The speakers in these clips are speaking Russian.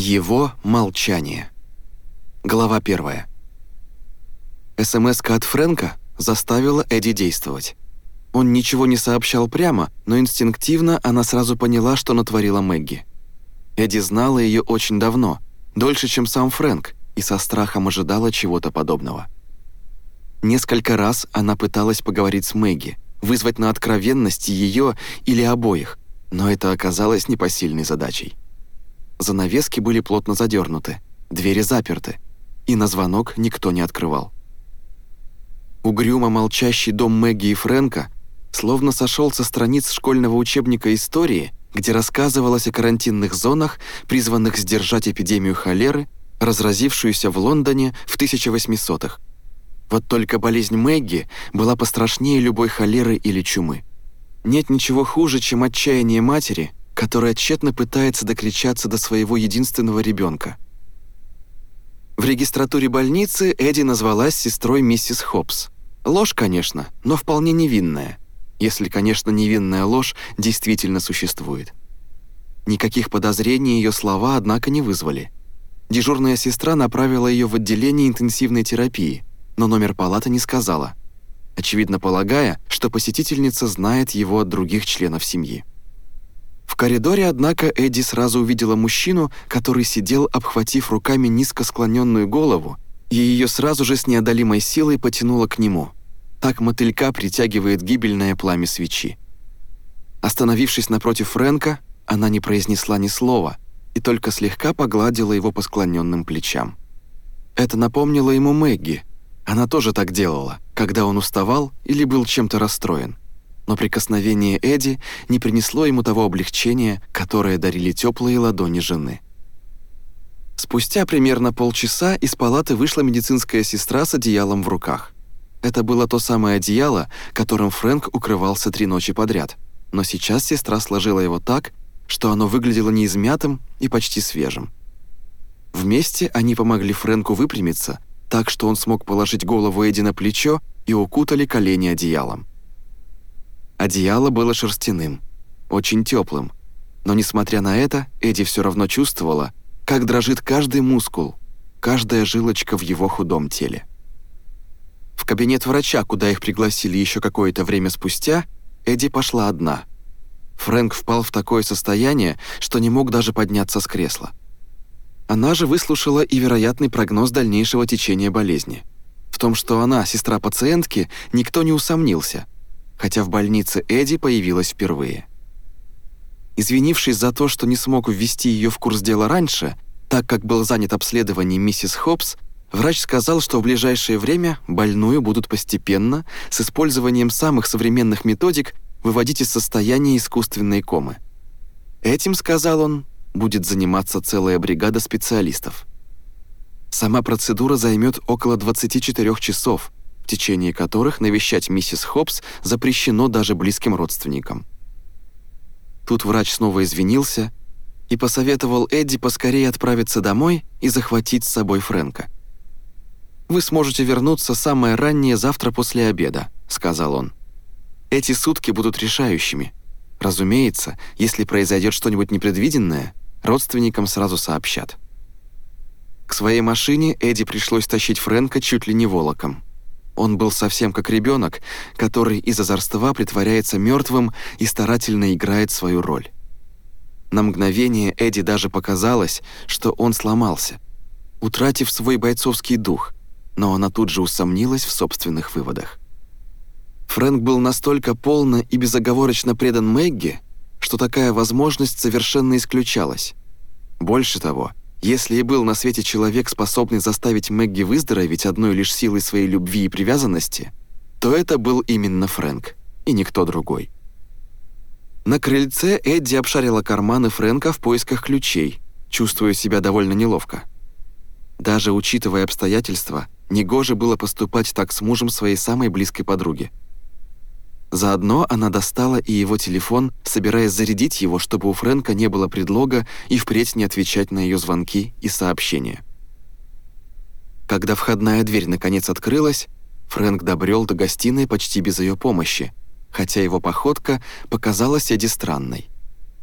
Его молчание. Глава первая. СМС от Фрэнка заставила Эдди действовать. Он ничего не сообщал прямо, но инстинктивно она сразу поняла, что натворила Мэгги. Эдди знала ее очень давно, дольше, чем сам Фрэнк, и со страхом ожидала чего-то подобного. Несколько раз она пыталась поговорить с Мэгги, вызвать на откровенность ее или обоих, но это оказалось непосильной задачей. Занавески были плотно задернуты, двери заперты, и на звонок никто не открывал. Угрюмо молчащий дом Мэгги и Фрэнка словно сошел со страниц школьного учебника истории, где рассказывалось о карантинных зонах, призванных сдержать эпидемию холеры, разразившуюся в Лондоне в 1800-х. Вот только болезнь Мэгги была пострашнее любой холеры или чумы. Нет ничего хуже, чем отчаяние матери, которая тщетно пытается докричаться до своего единственного ребенка. В регистратуре больницы Эдди назвалась сестрой миссис Хопс. Ложь, конечно, но вполне невинная – если, конечно, невинная ложь действительно существует. Никаких подозрений ее слова, однако, не вызвали. Дежурная сестра направила ее в отделение интенсивной терапии, но номер палаты не сказала, очевидно полагая, что посетительница знает его от других членов семьи. В коридоре, однако, Эдди сразу увидела мужчину, который сидел, обхватив руками низко склоненную голову, и ее сразу же с неодолимой силой потянуло к нему – так мотылька притягивает гибельное пламя свечи. Остановившись напротив Фрэнка, она не произнесла ни слова и только слегка погладила его по склоненным плечам. Это напомнило ему Мэгги. Она тоже так делала, когда он уставал или был чем-то расстроен. Но прикосновение Эдди не принесло ему того облегчения, которое дарили теплые ладони жены. Спустя примерно полчаса из палаты вышла медицинская сестра с одеялом в руках – это было то самое одеяло, которым Фрэнк укрывался три ночи подряд. Но сейчас сестра сложила его так, что оно выглядело неизмятым и почти свежим. Вместе они помогли Фрэнку выпрямиться, так что он смог положить голову Эдди на плечо и укутали колени одеялом. Одеяло было шерстяным, очень теплым, но несмотря на это, Эдди все равно чувствовала, как дрожит каждый мускул, каждая жилочка в его худом теле. В кабинет врача, куда их пригласили еще какое-то время спустя, Эдди пошла одна. Фрэнк впал в такое состояние, что не мог даже подняться с кресла. Она же выслушала и вероятный прогноз дальнейшего течения болезни. В том, что она сестра пациентки, никто не усомнился, хотя в больнице Эдди появилась впервые. Извинившись за то, что не смог ввести ее в курс дела раньше, так как был занят обследованием миссис Хопс, Врач сказал, что в ближайшее время больную будут постепенно, с использованием самых современных методик, выводить из состояния искусственной комы. Этим, сказал он, будет заниматься целая бригада специалистов. Сама процедура займет около 24 часов, в течение которых навещать миссис Хопс запрещено даже близким родственникам. Тут врач снова извинился и посоветовал Эдди поскорее отправиться домой и захватить с собой Фрэнка. «Вы сможете вернуться самое раннее завтра после обеда», — сказал он. «Эти сутки будут решающими. Разумеется, если произойдет что-нибудь непредвиденное, родственникам сразу сообщат». К своей машине Эдди пришлось тащить Фрэнка чуть ли не волоком. Он был совсем как ребенок, который из озорства притворяется мертвым и старательно играет свою роль. На мгновение Эдди даже показалось, что он сломался, утратив свой бойцовский дух — но она тут же усомнилась в собственных выводах. Фрэнк был настолько полно и безоговорочно предан Мэгги, что такая возможность совершенно исключалась. Больше того, если и был на свете человек, способный заставить Мэгги выздороветь одной лишь силой своей любви и привязанности, то это был именно Фрэнк, и никто другой. На крыльце Эдди обшарила карманы Фрэнка в поисках ключей, чувствуя себя довольно неловко. Даже учитывая обстоятельства, Негоже было поступать так с мужем своей самой близкой подруги. Заодно она достала и его телефон, собираясь зарядить его, чтобы у Фрэнка не было предлога и впредь не отвечать на ее звонки и сообщения. Когда входная дверь наконец открылась, Фрэнк добрел до гостиной почти без ее помощи, хотя его походка показалась Эдди странной.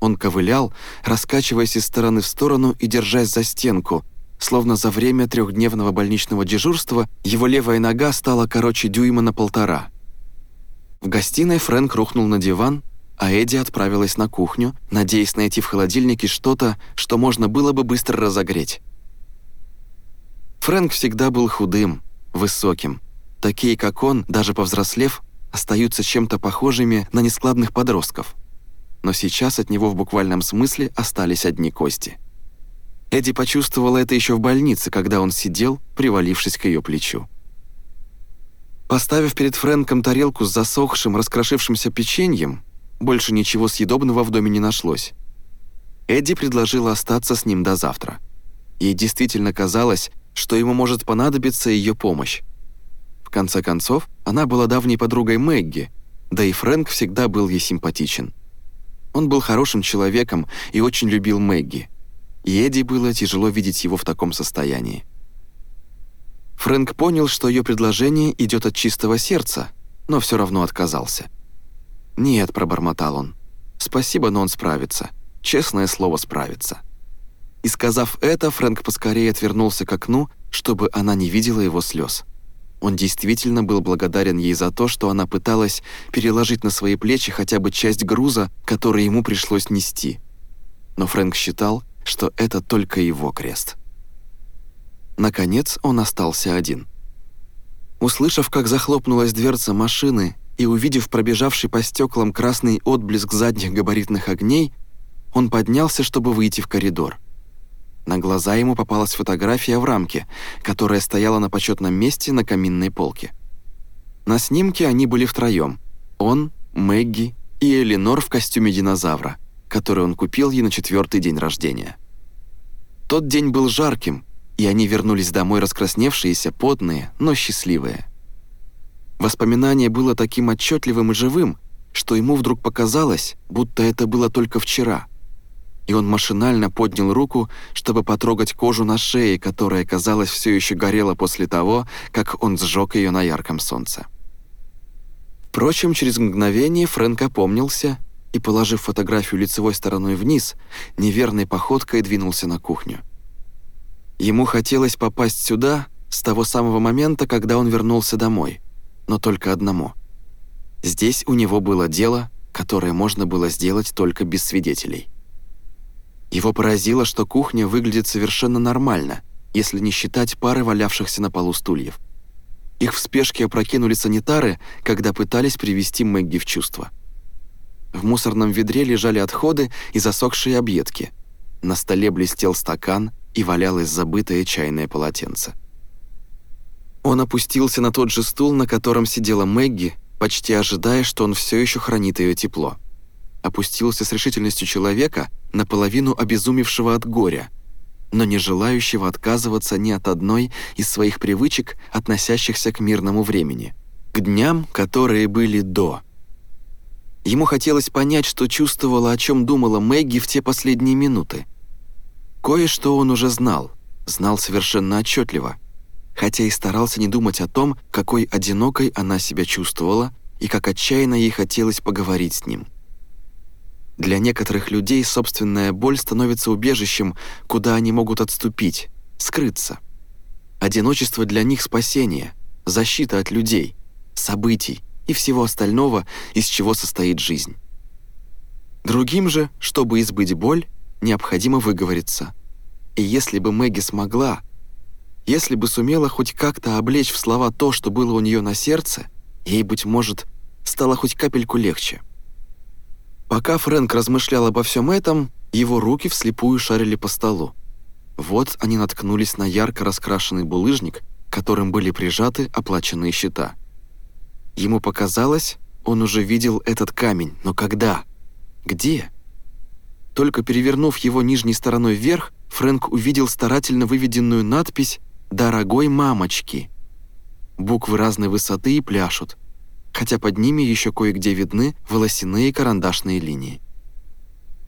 Он ковылял, раскачиваясь из стороны в сторону и держась за стенку, словно за время трехдневного больничного дежурства его левая нога стала короче дюйма на полтора. В гостиной Фрэнк рухнул на диван, а Эдди отправилась на кухню, надеясь найти в холодильнике что-то, что можно было бы быстро разогреть. Фрэнк всегда был худым, высоким. Такие, как он, даже повзрослев, остаются чем-то похожими на нескладных подростков. Но сейчас от него в буквальном смысле остались одни кости. Эдди почувствовала это еще в больнице, когда он сидел, привалившись к ее плечу. Поставив перед Фрэнком тарелку с засохшим, раскрошившимся печеньем, больше ничего съедобного в доме не нашлось. Эдди предложила остаться с ним до завтра. Ей действительно казалось, что ему может понадобиться ее помощь. В конце концов, она была давней подругой Мэгги, да и Фрэнк всегда был ей симпатичен. Он был хорошим человеком и очень любил Мэгги. И Эдди было тяжело видеть его в таком состоянии. Фрэнк понял, что ее предложение идет от чистого сердца, но все равно отказался. «Нет», — пробормотал он. «Спасибо, но он справится. Честное слово, справится». И сказав это, Фрэнк поскорее отвернулся к окну, чтобы она не видела его слез. Он действительно был благодарен ей за то, что она пыталась переложить на свои плечи хотя бы часть груза, который ему пришлось нести. Но Фрэнк считал, что это только его крест. Наконец он остался один. Услышав, как захлопнулась дверца машины и увидев пробежавший по стеклам красный отблеск задних габаритных огней, он поднялся, чтобы выйти в коридор. На глаза ему попалась фотография в рамке, которая стояла на почетном месте на каминной полке. На снимке они были втроем. Он, Мэгги и Эленор в костюме динозавра, который он купил ей на четвертый день рождения. Тот день был жарким, и они вернулись домой раскрасневшиеся, потные, но счастливые. Воспоминание было таким отчетливым и живым, что ему вдруг показалось, будто это было только вчера. И он машинально поднял руку, чтобы потрогать кожу на шее, которая, казалось, все еще горела после того, как он сжег ее на ярком солнце. Впрочем, через мгновение Фрэнк опомнился и, положив фотографию лицевой стороной вниз, неверной походкой двинулся на кухню. Ему хотелось попасть сюда с того самого момента, когда он вернулся домой, но только одному. Здесь у него было дело, которое можно было сделать только без свидетелей. Его поразило, что кухня выглядит совершенно нормально, если не считать пары валявшихся на полу стульев. Их в спешке опрокинули санитары, когда пытались привести Мэгги в чувство. В мусорном ведре лежали отходы и засохшие объедки. На столе блестел стакан, и валялось забытое чайное полотенце. Он опустился на тот же стул, на котором сидела Мэгги, почти ожидая, что он все еще хранит ее тепло. Опустился с решительностью человека, наполовину обезумевшего от горя, но не желающего отказываться ни от одной из своих привычек, относящихся к мирному времени, к дням, которые были до. Ему хотелось понять, что чувствовала, о чем думала Мэгги в те последние минуты. Кое-что он уже знал, знал совершенно отчетливо, хотя и старался не думать о том, какой одинокой она себя чувствовала и как отчаянно ей хотелось поговорить с ним. Для некоторых людей собственная боль становится убежищем, куда они могут отступить, скрыться. Одиночество для них спасение, защита от людей, событий и всего остального, из чего состоит жизнь. Другим же, чтобы избыть боль, необходимо выговориться. И если бы Мэгги смогла, если бы сумела хоть как-то облечь в слова то, что было у нее на сердце, ей, быть может, стало хоть капельку легче. Пока Фрэнк размышлял обо всем этом, его руки вслепую шарили по столу. Вот они наткнулись на ярко раскрашенный булыжник, которым были прижаты оплаченные счета. Ему показалось, он уже видел этот камень, но когда? Где? Только перевернув его нижней стороной вверх, Фрэнк увидел старательно выведенную надпись «Дорогой мамочки». Буквы разной высоты и пляшут, хотя под ними еще кое-где видны волосяные карандашные линии.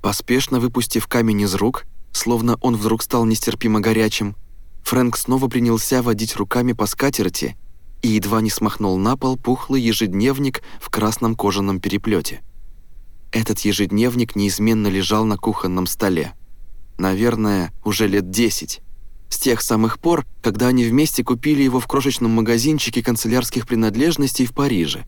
Поспешно выпустив камень из рук, словно он вдруг стал нестерпимо горячим, Фрэнк снова принялся водить руками по скатерти и едва не смахнул на пол пухлый ежедневник в красном кожаном переплете. Этот ежедневник неизменно лежал на кухонном столе. Наверное, уже лет десять. С тех самых пор, когда они вместе купили его в крошечном магазинчике канцелярских принадлежностей в Париже,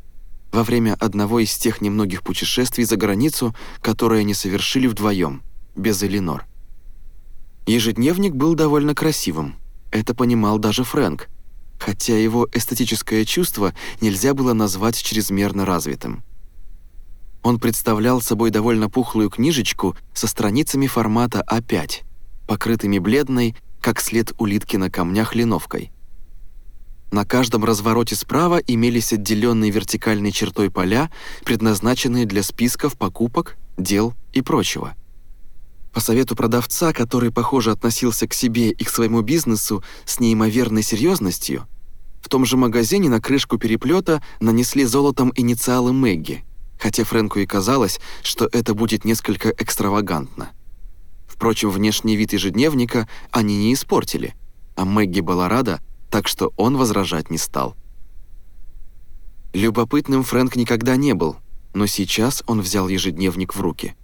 во время одного из тех немногих путешествий за границу, которые они совершили вдвоем, без Эленор. Ежедневник был довольно красивым. Это понимал даже Фрэнк, хотя его эстетическое чувство нельзя было назвать чрезмерно развитым. Он представлял собой довольно пухлую книжечку со страницами формата А5, покрытыми бледной, как след улитки на камнях линовкой. На каждом развороте справа имелись отделенные вертикальной чертой поля, предназначенные для списков покупок, дел и прочего. По совету продавца, который, похоже, относился к себе и к своему бизнесу с неимоверной серьезностью, в том же магазине на крышку переплета нанесли золотом инициалы Мэгги, хотя Фрэнку и казалось, что это будет несколько экстравагантно. Впрочем, внешний вид ежедневника они не испортили, а Мэгги была рада, так что он возражать не стал. Любопытным Фрэнк никогда не был, но сейчас он взял ежедневник в руки.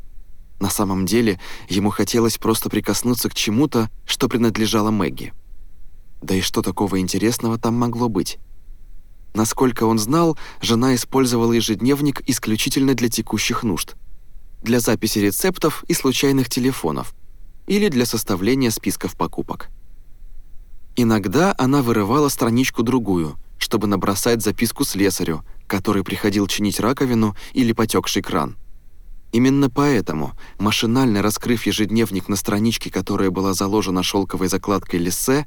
На самом деле, ему хотелось просто прикоснуться к чему-то, что принадлежало Мэгги. Да и что такого интересного там могло быть? Насколько он знал, жена использовала ежедневник исключительно для текущих нужд. Для записи рецептов и случайных телефонов, или для составления списков покупок. Иногда она вырывала страничку-другую, чтобы набросать записку слесарю, который приходил чинить раковину или потекший кран. Именно поэтому, машинально раскрыв ежедневник на страничке, которая была заложена шелковой закладкой лиссе,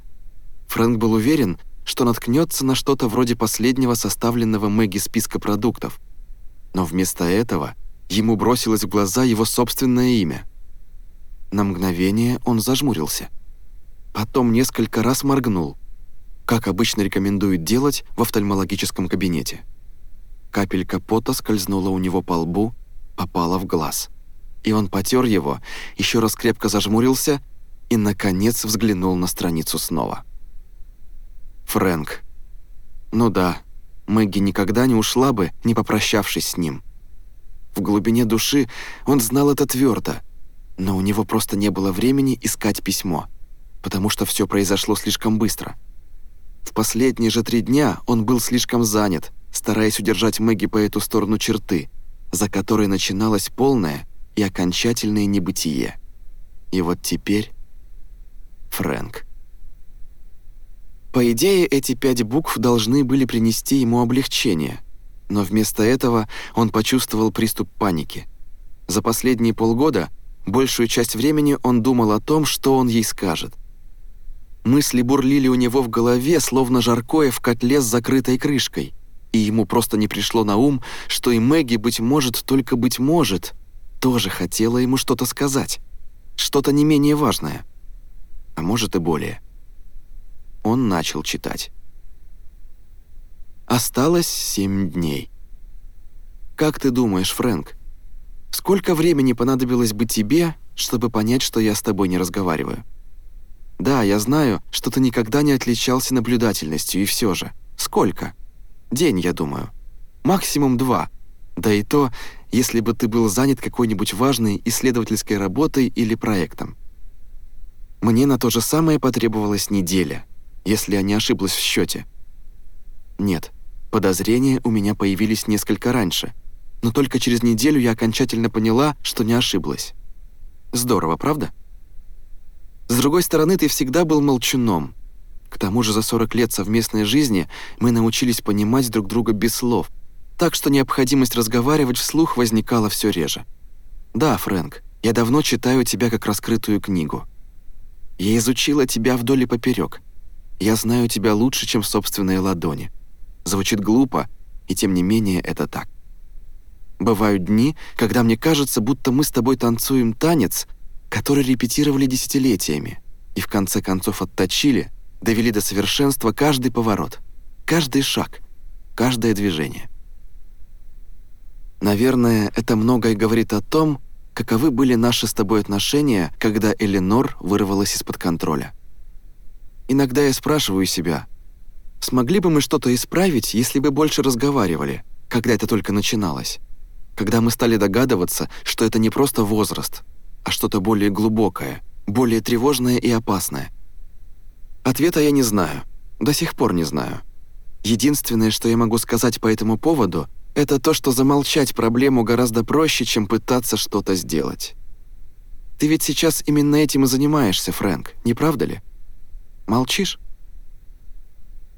Фрэнк был уверен, что наткнется на что-то вроде последнего составленного Мэгги списка продуктов. Но вместо этого ему бросилось в глаза его собственное имя – на мгновение он зажмурился. Потом несколько раз моргнул, как обычно рекомендуют делать в офтальмологическом кабинете. Капелька пота скользнула у него по лбу, попала в глаз. И он потер его, еще раз крепко зажмурился и, наконец, взглянул на страницу снова. Фрэнк. Ну да, Мэгги никогда не ушла бы, не попрощавшись с ним. В глубине души он знал это твердо — но у него просто не было времени искать письмо, потому что все произошло слишком быстро. В последние же три дня он был слишком занят, стараясь удержать Мэгги по эту сторону черты, за которой начиналось полное и окончательное небытие. И вот теперь... Фрэнк. По идее, эти пять букв должны были принести ему облегчение, но вместо этого он почувствовал приступ паники. За последние полгода Большую часть времени он думал о том, что он ей скажет. Мысли бурлили у него в голове, словно жаркое в котле с закрытой крышкой, и ему просто не пришло на ум, что и Мэгги, быть может, только быть может, тоже хотела ему что-то сказать, что-то не менее важное, а может и более. Он начал читать. Осталось семь дней. «Как ты думаешь, Фрэнк, Сколько времени понадобилось бы тебе, чтобы понять, что я с тобой не разговариваю? Да, я знаю, что ты никогда не отличался наблюдательностью, и все же. Сколько? День, я думаю. Максимум два. Да и то, если бы ты был занят какой-нибудь важной исследовательской работой или проектом. Мне на то же самое потребовалась неделя, если я не ошиблась в счете. Нет, подозрения у меня появились несколько раньше — но только через неделю я окончательно поняла, что не ошиблась. Здорово, правда? С другой стороны, ты всегда был молчуном. К тому же за 40 лет совместной жизни мы научились понимать друг друга без слов, так что необходимость разговаривать вслух возникала все реже. Да, Фрэнк, я давно читаю тебя как раскрытую книгу. Я изучила тебя вдоль и поперек. Я знаю тебя лучше, чем собственные ладони. Звучит глупо, и тем не менее это так. Бывают дни, когда мне кажется, будто мы с тобой танцуем танец, который репетировали десятилетиями, и в конце концов отточили, довели до совершенства каждый поворот, каждый шаг, каждое движение. Наверное, это многое говорит о том, каковы были наши с тобой отношения, когда Эленор вырвалась из-под контроля. Иногда я спрашиваю себя, смогли бы мы что-то исправить, если бы больше разговаривали, когда это только начиналось? когда мы стали догадываться, что это не просто возраст, а что-то более глубокое, более тревожное и опасное. Ответа я не знаю, до сих пор не знаю. Единственное, что я могу сказать по этому поводу, это то, что замолчать проблему гораздо проще, чем пытаться что-то сделать. Ты ведь сейчас именно этим и занимаешься, Фрэнк, не правда ли? Молчишь?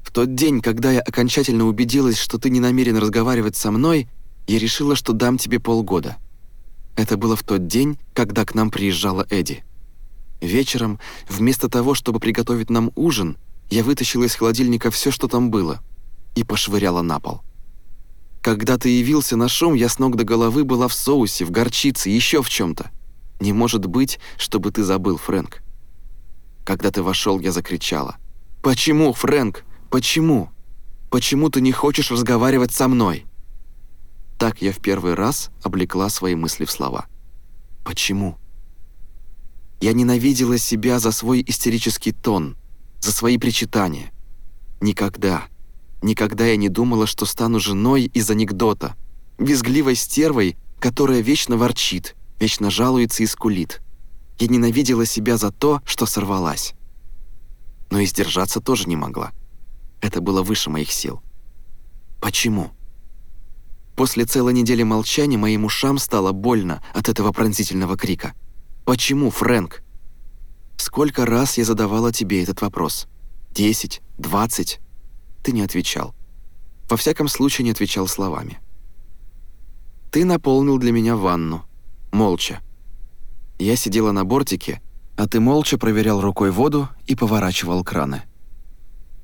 В тот день, когда я окончательно убедилась, что ты не намерен разговаривать со мной, я решила, что дам тебе полгода. Это было в тот день, когда к нам приезжала Эдди. Вечером, вместо того, чтобы приготовить нам ужин, я вытащила из холодильника все, что там было, и пошвыряла на пол. Когда ты явился на шум, я с ног до головы была в соусе, в горчице, еще в чем-то. Не может быть, чтобы ты забыл, Фрэнк. Когда ты вошел, я закричала. «Почему, Фрэнк? Почему? Почему ты не хочешь разговаривать со мной?» Так я в первый раз облекла свои мысли в слова. «Почему?» Я ненавидела себя за свой истерический тон, за свои причитания. Никогда, никогда я не думала, что стану женой из анекдота, визгливой стервой, которая вечно ворчит, вечно жалуется и скулит. Я ненавидела себя за то, что сорвалась. Но и сдержаться тоже не могла. Это было выше моих сил. Почему? После целой недели молчания моим ушам стало больно от этого пронзительного крика. «Почему, Фрэнк?» Сколько раз я задавала тебе этот вопрос? Десять? Двадцать? Ты не отвечал. Во всяком случае, не отвечал словами. Ты наполнил для меня ванну. Молча. Я сидела на бортике, а ты молча проверял рукой воду и поворачивал краны.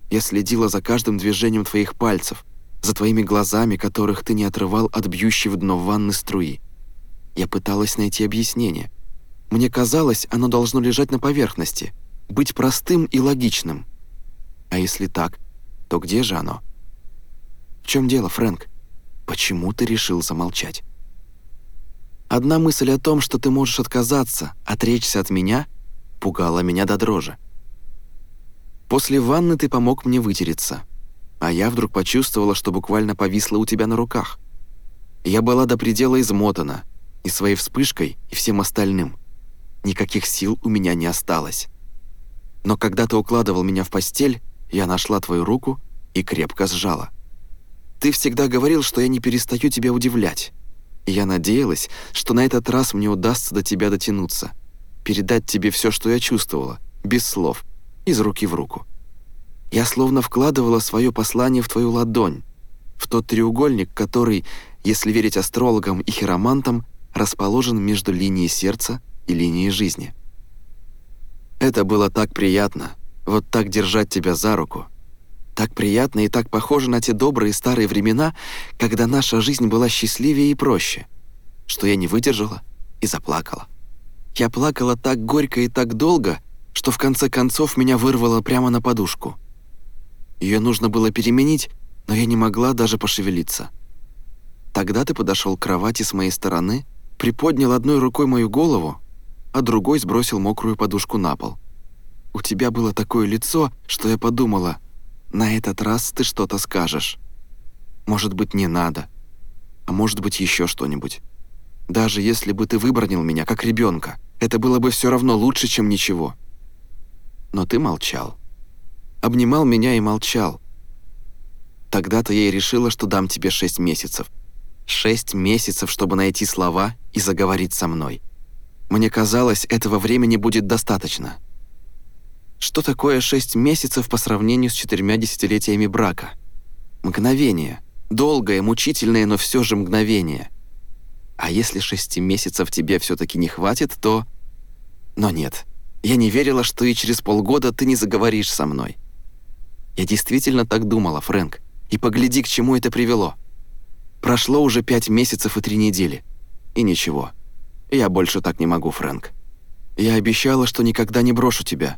Я следила за каждым движением твоих пальцев, за твоими глазами, которых ты не отрывал от бьющей в дно ванны струи. Я пыталась найти объяснение. Мне казалось, оно должно лежать на поверхности, быть простым и логичным. А если так, то где же оно? В чем дело, Фрэнк? Почему ты решил замолчать? Одна мысль о том, что ты можешь отказаться, отречься от меня, пугала меня до дрожи. После ванны ты помог мне вытереться — а я вдруг почувствовала, что буквально повисла у тебя на руках. Я была до предела измотана, и своей вспышкой, и всем остальным. Никаких сил у меня не осталось. Но когда ты укладывал меня в постель, я нашла твою руку и крепко сжала. Ты всегда говорил, что я не перестаю тебя удивлять. Я надеялась, что на этот раз мне удастся до тебя дотянуться, передать тебе все, что я чувствовала, без слов, из руки в руку. Я словно вкладывала свое послание в твою ладонь, в тот треугольник, который, если верить астрологам и хиромантам, расположен между линией сердца и линией жизни. Это было так приятно, вот так держать тебя за руку. Так приятно и так похоже на те добрые старые времена, когда наша жизнь была счастливее и проще, что я не выдержала и заплакала. Я плакала так горько и так долго, что в конце концов меня вырвало прямо на подушку. Ее нужно было переменить, но я не могла даже пошевелиться. Тогда ты подошел к кровати с моей стороны, приподнял одной рукой мою голову, а другой сбросил мокрую подушку на пол. У тебя было такое лицо, что я подумала, на этот раз ты что-то скажешь. Может быть, не надо. А может быть, еще что-нибудь. Даже если бы ты выбронил меня, как ребенка, это было бы все равно лучше, чем ничего. Но ты молчал обнимал меня и молчал. Тогда-то я и решила, что дам тебе шесть месяцев. Шесть месяцев, чтобы найти слова и заговорить со мной. Мне казалось, этого времени будет достаточно. Что такое шесть месяцев по сравнению с четырьмя десятилетиями брака? Мгновение. Долгое, мучительное, но все же мгновение. А если шести месяцев тебе все таки не хватит, то... Но нет. Я не верила, что и через полгода ты не заговоришь со мной. Я действительно так думала, Фрэнк. И погляди, к чему это привело. Прошло уже пять месяцев и три недели. И ничего. Я больше так не могу, Фрэнк. Я обещала, что никогда не брошу тебя.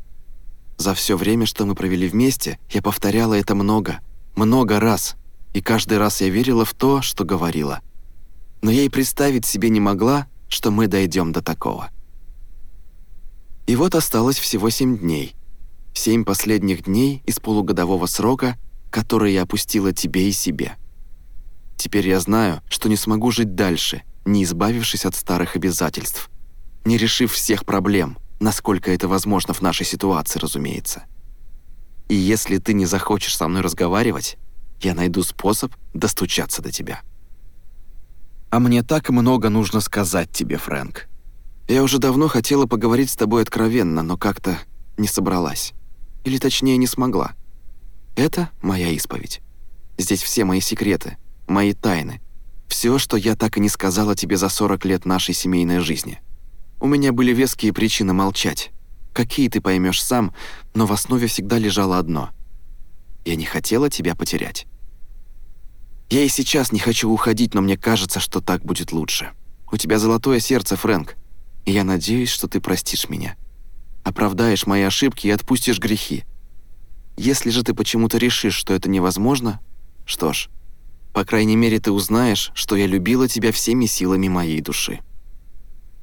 За все время, что мы провели вместе, я повторяла это много, много раз. И каждый раз я верила в то, что говорила. Но я и представить себе не могла, что мы дойдем до такого. И вот осталось всего семь дней — Семь последних дней из полугодового срока, который я опустила тебе и себе. Теперь я знаю, что не смогу жить дальше, не избавившись от старых обязательств, не решив всех проблем, насколько это возможно в нашей ситуации, разумеется. И если ты не захочешь со мной разговаривать, я найду способ достучаться до тебя. А мне так много нужно сказать тебе, Фрэнк. Я уже давно хотела поговорить с тобой откровенно, но как-то не собралась. Или точнее, не смогла. Это моя исповедь. Здесь все мои секреты, мои тайны. Все, что я так и не сказала тебе за 40 лет нашей семейной жизни. У меня были веские причины молчать. Какие ты поймешь сам, но в основе всегда лежало одно. Я не хотела тебя потерять. Я и сейчас не хочу уходить, но мне кажется, что так будет лучше. У тебя золотое сердце, Фрэнк, и я надеюсь, что ты простишь меня. Оправдаешь мои ошибки и отпустишь грехи. Если же ты почему-то решишь, что это невозможно, что ж, по крайней мере, ты узнаешь, что я любила тебя всеми силами моей души.